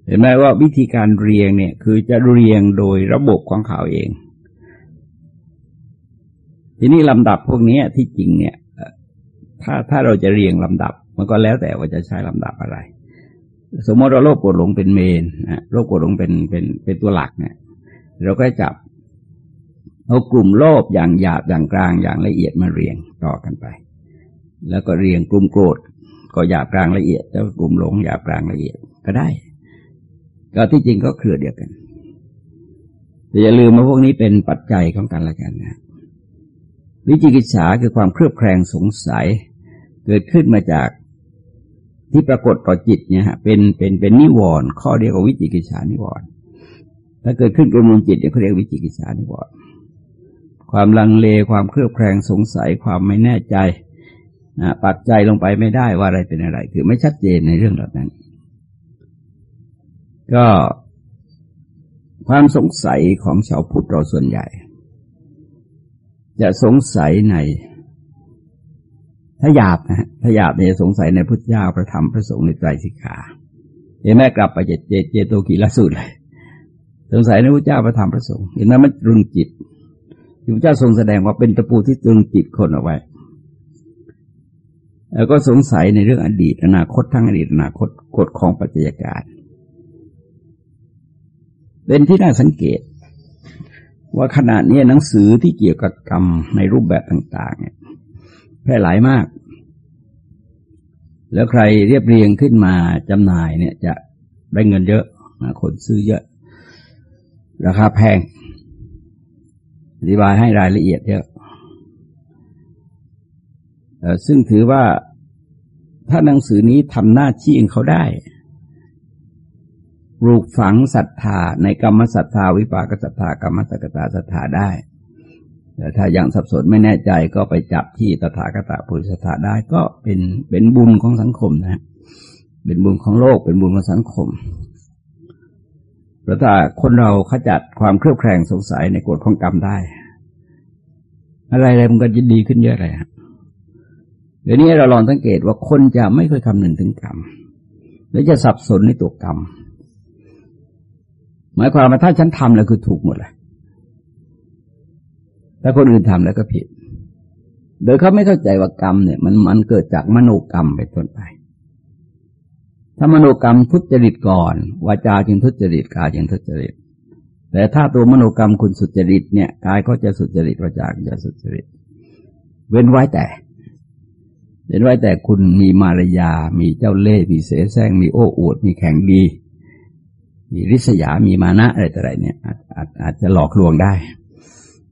เห็นไหมว่าวิธีการเรียงเนี่ยคือจะเรียงโดยระบบของเขาเอง ทีนี้ลำดับพวกนี้ที่จริงเนี่ย ถ้าถ้าเราจะเรียงลำดับ มันก็แล้วแต่ว่าจะใช้ลำดับอะไร สมมติเราโลภโกรธหลงเป็นเมนนะโลภโกรธหลงเป็นเป็นเป็นตัวหลักเนี่ย เราก็จับเอากลุ่มโลภอย่างหยาบอย่างกลางอย่างละเอียดมาเรียงต่อกันไป แล้วก็เรียงกลุ่มโกรธก็หยาบกลางละเอียด แล้วกลุ่มหลงหยาบกลางละเอียดก็ได้ ก็ที่จริงก็เครือเดียวกัน แต่อย่าลืมว่าพวกนี้เป็นปัจจัยของกันและกันนะวิจิกิจฉาคือความเครือบแคลงสงสัย เกิดขึ้นมาจาก ที่ปรากฏต่อจิตเนี่ยฮะเป็นเป็นเป็นนิวรณ์ข้อเรียกว่าวิจิกิจฉานิวรณ์ถ้าเกิดขึ้นกระมวลจิตเนี่ยเขาเรียกวิจิกิจฉานิวรณ์ความลังเลความเครือบแคลงสงสัยความไม่แน่ใจนะปักใจลงไปไม่ได้ว่าอะไรเป็นอะไร คือไม่ชัดเจนในเรื่องเหล่านั้น ก็ความสงสัยของชาวพุทธเราส่วนใหญ่ จะสงสัยใน ถ้าหยาบนะถ้าหยาบเนี่ยสงสัยในพุทธเจ้าพระธรรมพระสงฆ์ในใจสิกขาเห็นไหมกลับไปเจเจเจโตกีละสูตรเลยสงสัยในพระเจ้าพระธรรมพระสงฆ์เห็นไหมมันตรึงจิตที่พระเจ้าทรงแสดงว่าเป็นตะปูที่ตรึงจิตคนเอาไว้ แล้วก็สงสัยในเรื่องอดีต อนาคตทั้งอดีตอนาคตกฎของปัจจัยการเป็นที่น่าสังเกต ว่าขณะนี้หนังสือที่เกี่ยวกับกรรมในรูปแบบต่าง ๆ เนี่ย แพร่หลายมาก แล้วใครเรียบเรียงขึ้นมาจำหน่ายเนี่ยจะได้เงินเยอะคนซื้อเยอะ ราคาแพง อธิบายให้รายละเอียดเยอะซึ่งถือว่าถ้าหนังสือนี้ทำหน้าที่ของเขาได้ปลูกฝังศรัทธาในกรรมศรัทธาวิปากศรัทธากรรมสกตาศรัทธาได้ แต่ถ้ายังสับสนไม่แน่ใจก็ไปจับที่ตถาคตปุริสถาได้ก็เป็นเป็นบุญของสังคมนะ เป็นบุญของโลกเป็นบุญของสังคมเพราะถ้าคนเราขจัดความเครือบแคลงสงสัยในกฎของกรรมได้ อะไรอะไรมันก็จะดีขึ้นเยอะเลยเดี๋ยวนี้เราลองสังเกตว่าคนจะไม่ค่อยคำนึงถึงกรรมและจะสับสนในตัวกรรมหมายความว่าถ้าฉันทำแล้วคือถูกหมดเลย ถ้าคนอื่นทำแล้วก็ผิด โดยเขาไม่เข้าใจว่ากรรมเนี่ย มันมันเกิดจากมโนกรรมไปต้นไป ถ้ามโนกรรมทุจริตก่อนวาจาจึงทุจริตกายจึงทุจริต แต่ถ้าตัวมโนกรรมคุณสุจริตเนี่ยกายก็จะสุจริตวาจาก็จะสุจริต เว้นไว้แต่เว้นไว้แต่คุณมีมารยา มีเจ้าเล่ห์ มีเสแสร้ง มีโอ้อวด มีแข่งดี มีริษยา มีมานะอะไรต่ออะไรเนี่ยอาจอาจอาจจะหลอกลวงได้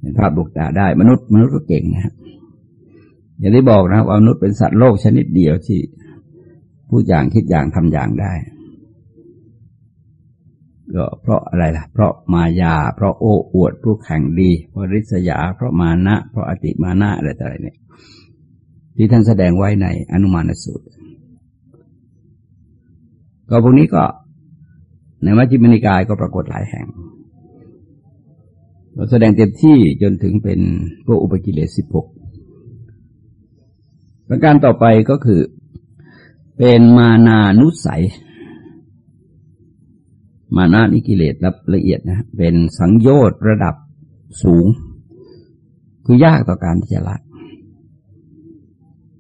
เป็นภาพบุกตาได้ มนุษย์มนุษย์ก็เก่งนะอย่างที่บอกนะว่ามนุษย์เป็นสัตว์โลกชนิดเดียวที่พูดอย่างคิดอย่างทำอย่างได้ก็เพราะอะไรล่ะ เพราะมายา เพราะโอ้อวดผู้แข่งดี เพราะริษยา เพราะมานะ เพราะอติมานะอะไรต่ออะไรเนี่ย ที่ท่านแสดงไว้ในอนุมานสูตร ก็พวกนี้ก็ในมัชฌิมนิกายก็ปรากฏหลายแห่ง แสดงเต็มที่จนถึงเป็นพวกอุปกิเลสสิบหกประการต่อไปก็คือ เป็นมานานุสัย มานานิกิเลสรับละเอียดนะเป็นสังโยชน์ระดับสูง คือยากต่อการที่จะละ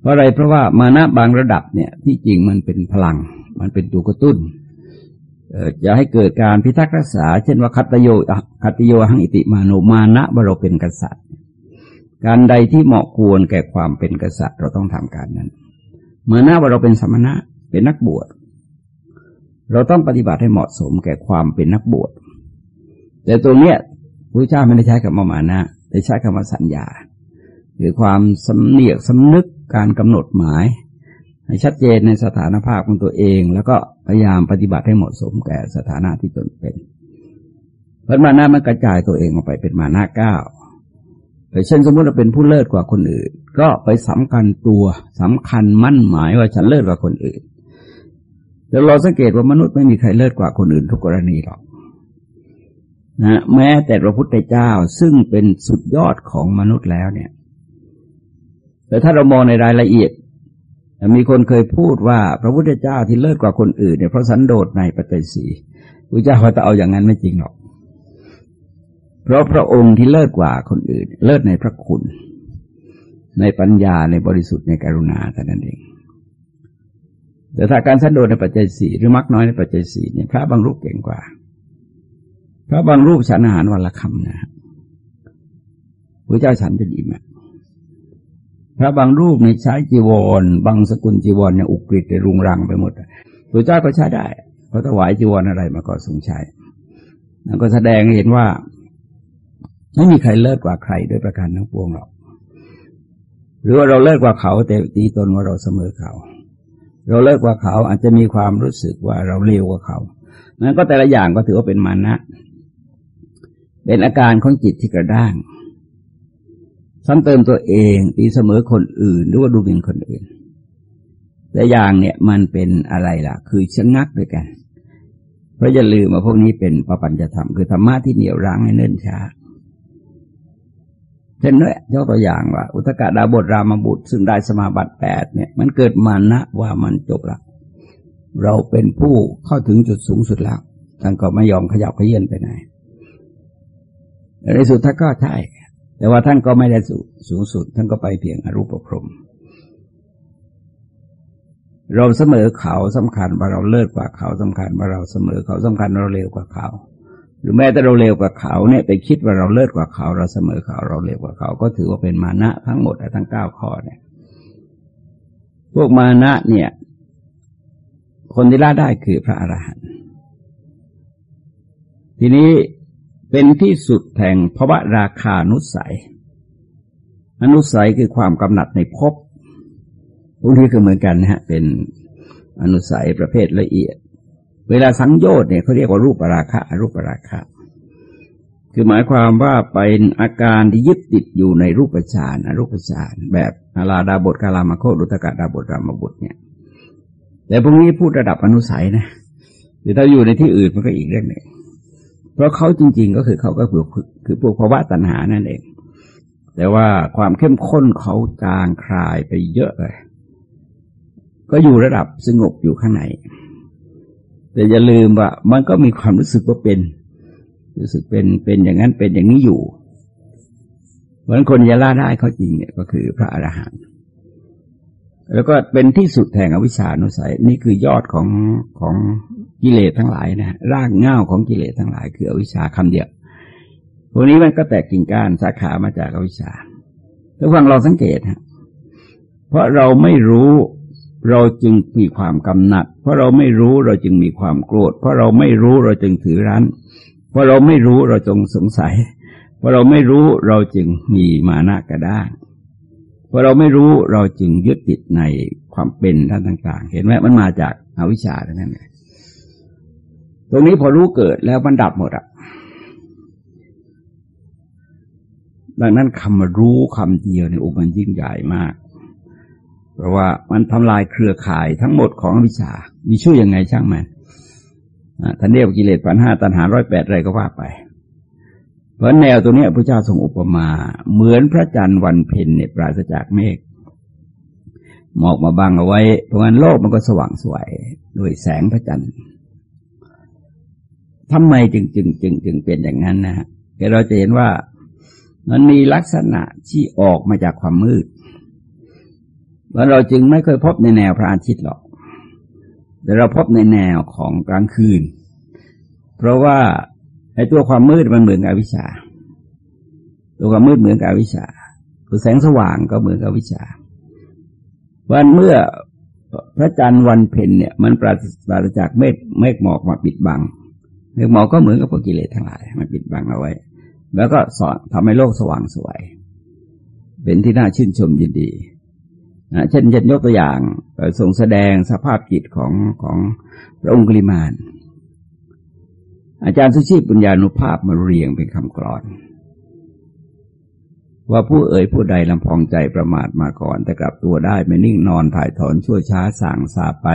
เพราะอะไรเพราะว่ามานะบางระดับเนี่ยที่จริงมันเป็นพลัง มันเป็นตัวกระตุ้น จะให้เกิดการพิทักษ์รักษา เช่นว่าคัตโยคัตโยหังอิติมาโนมานะว่าเราเป็นกษัตริย์ การใดที่เหมาะควรแก่ความเป็นกษัตริย์ เราต้องทำการนั้นเมื่อหน้าว่าเราเป็นสมณะเป็นนักบวช เราต้องปฏิบัติให้เหมาะสมแก่ความเป็นนักบวช แต่ตรงเนี้ยพระเจ้าไม่ได้ใช้คำว่ามานะแต่ใช้คำว่าสัญญา คือความสำเนียกสำนึกการกำหนดหมาย ให้ชัดเจนในสถานภาพของตัวเอง แล้วก็พยายามปฏิบัติให้เหมาะสมแก่สถานะที่ตนเป็นเพราะมานะมันกระจายตัวเองออกไปเป็นมานะเก้าเช่นสมมติเราเป็นผู้เลิศกว่าคนอื่น ก็ไปสำคัญตัวสำคัญมั่นหมายว่าฉันเลิศกว่าคนอื่นแต่เราสังเกตว่ามนุษย์ไม่มีใครเลิศกว่าคนอื่น ทุกกรณีหรอกนะแม้แต่พระพุทธเจ้าซึ่งเป็นสุดยอดของมนุษย์แล้วเนี่ย แต่ถ้าเรามองในรายละเอียด มีคนเคยพูดว่าพระพุทธเจ้าที่เลิศกว่าคนอื่นเนี่ยเพราะสันโดษในปัจจัยสีพระเจ้าว่าจะเอาอย่างนั้นไม่จริงหรอก เพราะพระองค์ที่เลิศกว่าคนอื่น เลิศในพระคุณ ในปัญญาในบริสุทธิ์ในกรุณาแต่นั้นเอง แต่ถ้าการสันโดษในปัจจัยสี่หรือมักน้อยในปัจจัยสี่เนี่ยพระบางรูปเก่งกว่า พระบางรูปฉันอาหารวันละคำนะพระเจ้าฉันจะดีมาก พระบางรูปในใช้จีวร บางสกุลจีวรเนี่ยอุกฤษในรุงรังไปหมดพระเจ้าก็ใช้ได้เพราะถวายจีวรออะไรมาก็ทรงใช้แล้วก็แสดงเห็นว่า ไม่มีใครเลิศกว่าใครด้วยประการทั้งปวงหรอก หรือว่าเราเลิศกว่าเขา แต่ตีตนว่าเราเสมอเขา เราเลิศกว่าเขาอาจจะมีความรู้สึกว่าเราเลวกว่าเขานั้นก็แต่ละอย่างก็ถือว่าเป็นมานะ เป็นอาการของจิตที่กระด้าง ซ้ำเติมตัวเองตีเสมอคนอื่น หรือว่าดูหมิ่นคนอื่น แต่อย่างเนี่ยมันเป็นอะไรล่ะ คือชะงักด้วยกัน เพราะอย่าลืมว่าพวกนี้เป็นปปัญญธรรมคือธรรมะที่เหนี่ยวรั้งให้เนิ่นช้าเช่นนี้ยกตัวอย่างว่า อุตกะดาบทรามบุตร ซึ่งได้สมาบัติแปดเนี่ย มันเกิดมานะว่ามันจบละเราเป็นผู้เข้าถึงจุดสูงสุดแล้วท่านก็ไม่ยอมขยับขยื่นไปไหนในสุดท่านก็ใช่ แต่ว่าท่านก็ไม่ได้สูงสุด ท่านก็ไปเพียงอรูปพรมเราเสมอเขาสำคัญว่าเราเลิศกว่าเขาสำคัญว่าเราเสมอเขาสำคัญเราเร็วกว่าเขา หรือแม้แต่เราเร็วกว่าเขาเนี่ยไปคิดว่าเราเลิศกว่าเขา เราเสมอเขา เราเร็วกว่าเขา ก็ถือว่าเป็นมานะทั้งหมดทั้งเก้าข้อเนี่ย พวกมานะเนี่ย คนที่ละได้คือพระอรหันต์ทีนี้ เป็นที่สุดแห่งภาวะราคานุสัย อนุสัยคือความกำหนัดในภพพวกนี้คือเหมือนกันนะฮะ เป็นอนุสัยประเภทละเอียด เวลาสังโยชน์เนี่ยเขาเรียกว่ารูปราคะรูปราคะ คือหมายความว่าเป็นอาการที่ยึดติดอยู่ในรูปฌานอรูปฌานแบบอาลาดาบทกาลามาโคดุตกะดาบทรามบุตรเนี่ย แต่พวกนี้พูดระดับอนุสัยนะหรือถ้าอยู่ในที่อื่นมันก็อีกเรื่องหนึ่ง ราะเขาจริง ๆ ก็คือเขาก็คือคือพวกภาวะตัณหานั่นเอง แต่ว่าความเข้มข้นเขาจางคลายไปเยอะเลย ก็อยู่ระดับสงบอยู่ข้างใน แต่อย่าลืมว่ามันก็มีความรู้สึกว่าเป็น รู้สึกเป็นเป็นอย่างนั้นเป็นอย่างนี้อยู่ เพราะฉะนั้นคนจะละได้เขาจริงเนี่ยก็คือพระอรหันต์ แล้วก็เป็นที่สุดแห่งอวิชชานุสัย นี่คือยอดของของกิเลสทั้งหลายนะรากเง้าของกิเลสทั้งหลาย คืออวิชชาคำเดียวพวกนี้มันก็แตกกิ่งก้านสาขามาจากอวิชชาถ้าฟังเราสังเกตฮะเพราะเราไม่รู้เราจึงมีความกำหนัด เพราะเราไม่รู้เราจึงมีความโกรธ เพราะเราไม่รู้เราจึงถือรั้น เพราะเราไม่รู้เราจงสงสัย เพราะเราไม่รู้เราจึงมีมานะกระด้าง พอเราไม่รู้เราจึงยึดติดในความเป็นท่านต่าง ๆ เห็นไหมมันมาจากอาวิชชาทั้งนั้นเลยตรงนี้พอรู้เกิดแล้วมันดับหมดอะดังนั้นคำรู้คำเดียวในอุปมันยิ่งใหญ่มาก เพราะว่ามันทำลายเครือข่ายทั้งหมดของอวิชชา มีช่วยยังไงช่างมันท่านเรียกกิเลสปัญหาตัณหาร้อยแปดอะไรก็ว่าไป เพราะแนวตัวนี้พระเจ้าทรงอุปมา เหมือนพระจันทร์วันเพ็ญเนี่ยปราศจากเมฆหมอกมาบังเอาไว้ เพราะงั้นโลกมันก็สว่างสวยด้วยแสงพระจันทร์ทำไมจึงจึงจึงจึงเป็นอย่างนั้นนะฮะเราจะเห็นว่ามันมีลักษณะที่ออกมาจากความมืดแล้วเราจึงไม่เคยพบในแนวพระอาทิตย์หรอก แต่เราพบในแนวของกลางคืน เพราะว่า ไอ้ตัวความมืดมันเหมือนกับวิชา ตัวความมืดเหมือนกับวิชาตัวแสงสว่างก็เหมือนกับวิชา วันเมื่อพระจันทร์วันเพ็ญเนี่ย มันปราศจากเมฆเมฆหมอกมาปิดบังเมฆหมอกก็เหมือนกับพวกกิเลสทั้งหลายมันปิดบังเอาไว้ แล้วก็สอนทำให้โลกสว่างสวยเป็นที่น่าชื่นชมยินดีนะเช่นเช่นยกตัวอย่างทรงแสดงสภาพจิตของของพระองค์กลิมาน อาจารย์สุชีพปุญญานุภาพมาเรียงเป็นคำกรอน ว่าผู้เอ่ยผู้ใดลำพองใจประมาทมาก่อน แต่กลับตัวได้ไม่นิ่งนอนถ่ายถอนชั่วช้าสั่งสาไป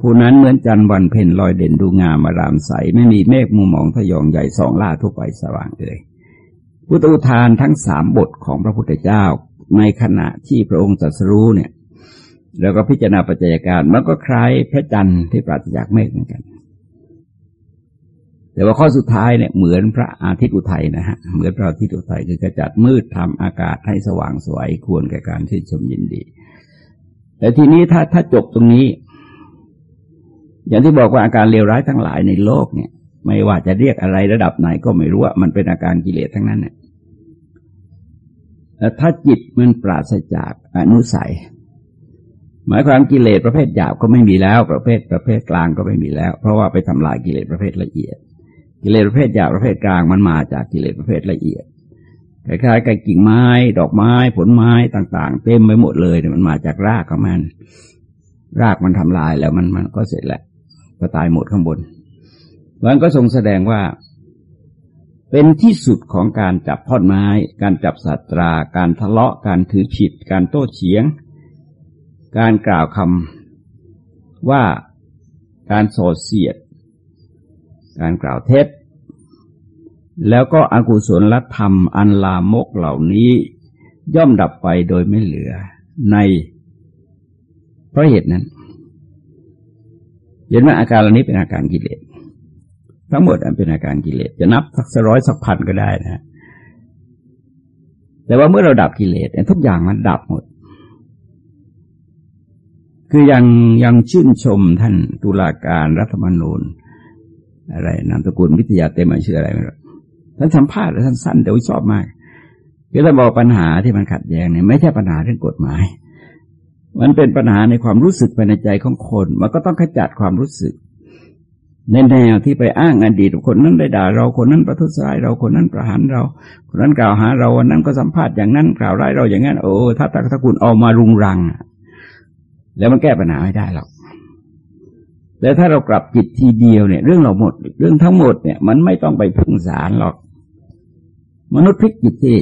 ผู้นั้นเหมือนจันทร์วันเพ็ญลอยเด่นดูงามมารามใส ไม่มีเมฆมุมมองทะยองใหญ่สองล่าทุกไปสว่างเลยพุทธอุทานทั้งสามบทของพระพุทธเจ้าในขณะที่พระองค์ตรัสรู้เนี่ย แล้วก็พิจารณาปัจจัยการมันก็คล้ายพระจันทร์ที่ปราศจากเมฆเหมือนกัน แต่ว่าข้อสุดท้ายเนี่ยเหมือนพระอาทิตย์อุทัยนะฮะเหมือนพระอาทิตย์อุทัยคือกระจัดมืดทำอากาศให้สว่างสวยควรแก่การชื่นชมยินดี แต่ทีนี้ถ้าถ้าจบตรงนี้ อย่างที่บอกว่าอาการเลวร้ายทั้งหลายในโลกเนี่ย ไม่ว่าจะเรียกอะไรระดับไหนก็ไม่รู้ว่ามันเป็นอาการกิเลสทั้งนั้นเนี่ยถ้าจิตมันปราศจากอนุสัย หมายความกิเลสประเภทหยาบก็ไม่มีแล้ว ประเภทประเภทกลางก็ไม่มีแล้ว เพราะว่าไปทำลายกิเลสประเภทละเอียด กิเลสประเภทหยาบประเภทกลางมันมาจากกิเลสประเภทละเอียดคล้ายๆกับกิ่งไม้ ดอกไม้ ผลไม้ต่าง ๆ เต็มไปหมดเลยเนี่ยมันมาจากรากของมัน รากมันทำลายแล้วมันมันก็เสร็จแหละก็ตายหมดข้างบนมันก็ทรงแสดงว่า เป็นที่สุดของการจับท่อนไม้ การจับสัตรา การทะเลาะ การถือผิด การโต้เฉียง การกล่าวคำว่าการโสดเสียด การกล่าวเท็จ แล้วก็อกุศลธรรมอันลามกเหล่านี้ย่อมดับไปโดยไม่เหลือในเพราะเหตุนั้นเห็นว่าอาการเหล่านี้เป็นอาการกิเลสทั้งหมดอันเป็นอาการกิเลสจะนับสักร้อยสักพันก็ได้นะ แต่ว่าเมื่อเราดับกิเลสทุกอย่างมันดับหมด คือยังยังชื่นชมท่านตุลาการรัฐธรรมนูญ อะไรนามตระกูลวิทยาเต็มชื่ออะไรไม่รู้ท่านสัมภาษณ์ท่านสั้นแต่ว่าชอบมากคือท่านบอกปัญหาที่มันขัดแย้งเนี่ยไม่ใช่ปัญหาเรื่องกฎหมาย มันเป็นปัญหาในความรู้สึกภายในใจของคน มันก็ต้องขจัดความรู้สึกในแนวที่ไปอ้างอดีตคนนั้นได้ด่า เราคนนั้นประทุษร้ายเราคนนั้นประหารเรา คนนั้นกล่าวหาเราวันนั้นก็สัมภาษณ์อย่างนั้นกล่าวร้ายเราอย่างนั้นโอ้ถ้าตะกุลเอามารุงรัง แล้วมันแก้ปัญหาไม่ได้หรอก แต่ถ้าเรากลับจิตทีเดียวเนี่ย เรื่องเราหมด เรื่องทั้งหมดเนี่ย มันไม่ต้องไปพึ่งสารหรอก มนุษย์พลิกจิตที่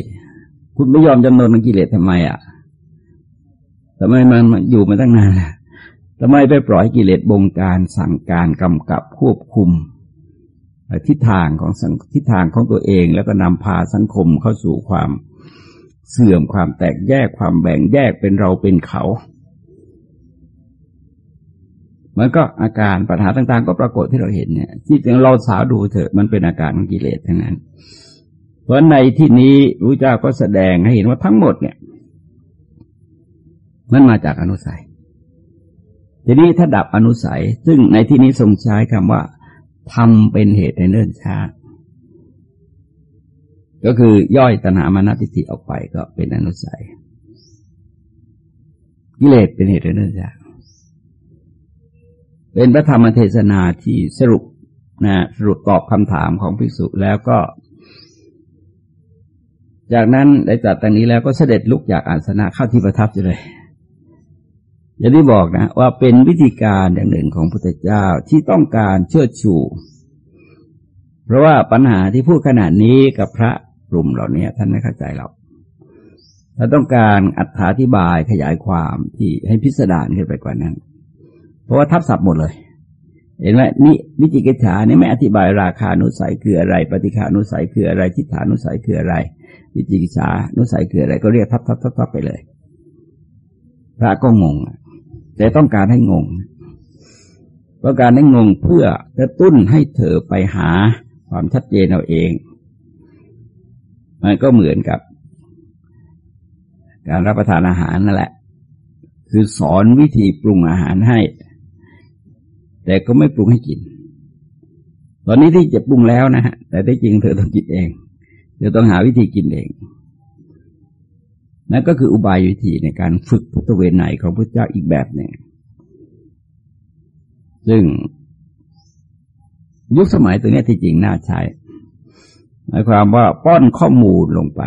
คุณไม่ยอมจำนนกิเลสทำไมอะทำไมมันอยู่มาตั้งนานทำไมไปปล่อยกิเลสบงการสั่งการกำกับควบคุมทิศทางของทิศทางของตัวเอง แล้วก็นำพาสังคมเข้าสู่ความเสื่อมความแตกแยกความแบ่งแยกเป็นเราเป็นเขา มันก็อาการปัญหาต่างๆ ก็ปรากฏที่เราเห็นเนี่ยที่จริงเราสาวดูเถอะมันเป็นอาการของกิเลสทั้งนั้น เพราะในที่นี้พระเจ้าก็แสดงให้เห็นว่าทั้งหมดเนี่ย มันมาจากอนุสัย ทีนี้ถ้าดับอนุสัย ซึ่งในที่นี้ทรงใช้คำว่าทำเป็นเหตุในเนิ่นช้า ก็คือย่อยตนามานาทิฏฐิออกไปก็เป็นอนุสัยกิเลสเป็นเหตุในเนิ่นช้า เป็นพระธรรมเทศนาที่สรุปนะสรุปตอบคำถามของภิกษุแล้วก็ จากนั้นได้จัดตรงนี้แล้วก็เสด็จลุกจากอาสนะเข้าที่ประทับเลยอย่างที่บอกนะว่าเป็นวิธีการอย่างหนึ่งของพุทธเจ้าที่ต้องการเชิดชู เพราะว่าปัญหาที่พูดขนาดนี้กับพระกลุ่มเหล่านี้ท่านไม่เข้าใจเราถ้าต้องการอธิบายขยายความที่ให้พิสดารขึ้นไปกว่านั้น ราะว่าทับศัพท์หมดเลย เห็นไหมนี่วิจิกิจฉานี่ไม่อธิบายราคานุสัยคืออะไร ปฏิฆานุสัยคืออะไรทิฏฐานุสัยคืออะไร วิจิกิจฉานุสัยคืออะไร ก็เรียกทับทับทับทับไปเลย พระก็งงแต่ต้องการให้งงต้องการให้งงเพื่อกระตุ้นให้เธอไปหาความชัดเจนเอาเองมันก็เหมือนกับ การรับประทานอาหารนั่นแหละ คือสอนวิธีปรุงอาหารให้ แต่ก็ไม่ปรุงให้กิน ตอนนี้ที่จะปรุงแล้วนะฮะ แต่ที่จริงเธอต้องกินเอง เธอต้องหาวิธีกินเอง นั่นก็คืออุบายวิธีในการฝึกพุทธเวไนของพระเจ้าอีกแบบหนึ่ง ซึ่งยุคสมัยตัวนี้ที่จริงน่าใช้หมายความว่าป้อนข้อมูลลงไป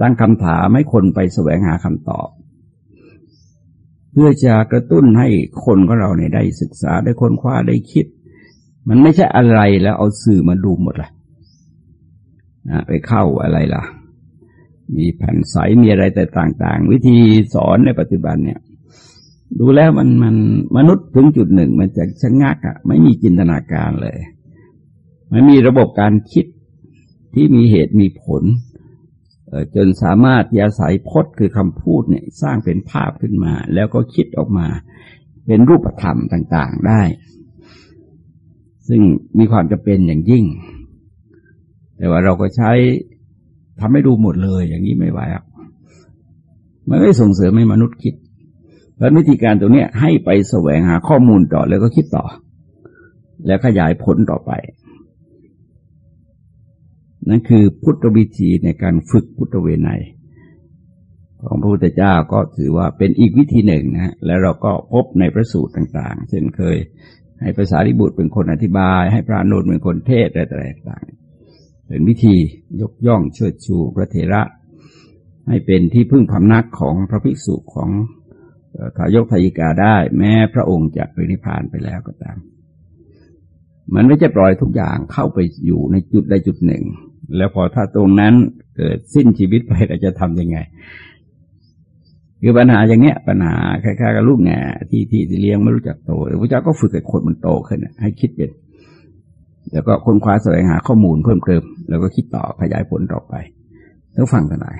ตั้งคำถามให้คนไปแสวงหาคำตอบ เพื่อจะกระตุ้นให้คนของเราเนี่ยได้ศึกษาได้ค้นคว้าได้คิด มันไม่ใช่อะไรแล้วเอาสื่อมาดูหมดลยนะไปเข้าอะไรล่ะ มีแผ่นใสมีอะไรแต่ต่าง ๆ วิธีสอนในปัจจุบันเนี่ย ดูแล้วมันมันมนุษย์ถึงจุดหนึ่งมันจะชะงักอะ ไม่มีจินตนาการเลย ไม่มีระบบการคิดที่มีเหตุมีผล จนสามารถยาสายพจน์คือคำพูดเนี่ยสร้างเป็นภาพขึ้นมา แล้วก็คิดออกมา เป็นรูปธรรมต่างๆได้ ซึ่งมีความจะเป็นอย่างยิ่ง แต่ว่าเราก็ใช้ทำให้ดูหมดเลย อย่างนี้ไม่ไหวอะมันไม่ส่งเสริมให้มนุษย์คิด แล้ววิธีการตรงนี้ให้ไปแสวงหาข้อมูลต่อแล้วก็คิดต่อ แล้วขยายผลต่อไป นั่นคือพุทธวิธีในการฝึกพุทธเวไนของพระพุทธเจ้าก็ถือว่าเป็นอีกวิธีหนึ่งนะแล้วเราก็พบในพระสูตรต่างๆ เช่นเคย ให้ภาษาริบุตรเป็นคนอธิบาย ให้พระนุนเป็นคนเทศอะไรต่างๆ เป็นวิธียกย่องเชิดชูพระเถระ ให้เป็นที่พึ่งพำนักของพระภิกษุของทายกทายิกาได้ แม้พระองค์จะปรินิพานไปแล้วก็ตาม มันไม่จะปล่อยทุกอย่างเข้าไปอยู่ในจุดใดจุดหนึ่ง แล้วพอถ้าตรงนั้นเกิดสิ้นชีวิตไปเราจะทำยังไง คือปัญหาอย่างเนี้ย ปัญหาคล้ายๆกับลูกแง่ที่ที่เลี้ยงไม่รู้จักโตพระเจ้าก็ฝึกให้คนมันโตขึ้นให้คิดเป็นแล้วก็ค้นคว้าแสวงหาข้อมูลเพิ่มเติม แล้วก็คิดต่อขยายผลต่อไปต้องฟังกันหน่อย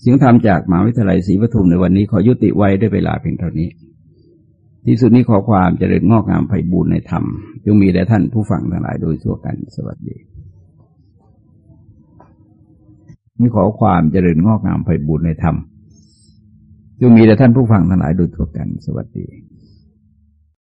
เสียงธรรมจากมหาวิทยาลัยศรีปทุมในวันนี้ขอยุติไว้ด้วยเวลาเพียงเท่านี้ ที่สุดนี้ขอความเจริญงอกงามไพบูรณ์ในธรรมจงมีแด่ท่านผู้ฟังทั้งหลายโดยทั่วกันสวัสดีนี่ขอความเจริญงอกงามไพบูรณ์ในธรรมจงมีแด่ท่านผู้ฟังทั้งหลายโดยทั่วกันสวัสดี